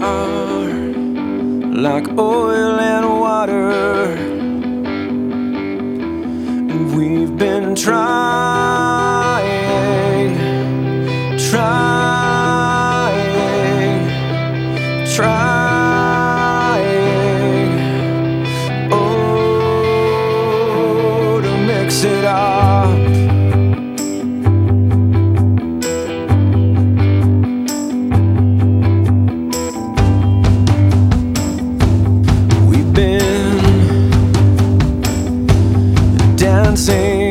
are like oil and water. And we've been trying, trying, trying. Oh, to mix it up. dancing.